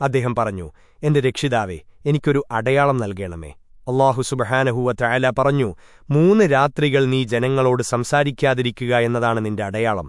അദ്ദേഹം പറഞ്ഞു എന്റെ രക്ഷിതാവേ എനിക്കൊരു അടയാളം നൽകണമേ. അള്ളാഹു സുബഹാനഹുവ തയാല പറഞ്ഞു മൂന്ന് രാത്രികൾ നീ ജനങ്ങളോട് സംസാരിക്കാതിരിക്കുക എന്നതാണ് നിന്റെ അടയാളം.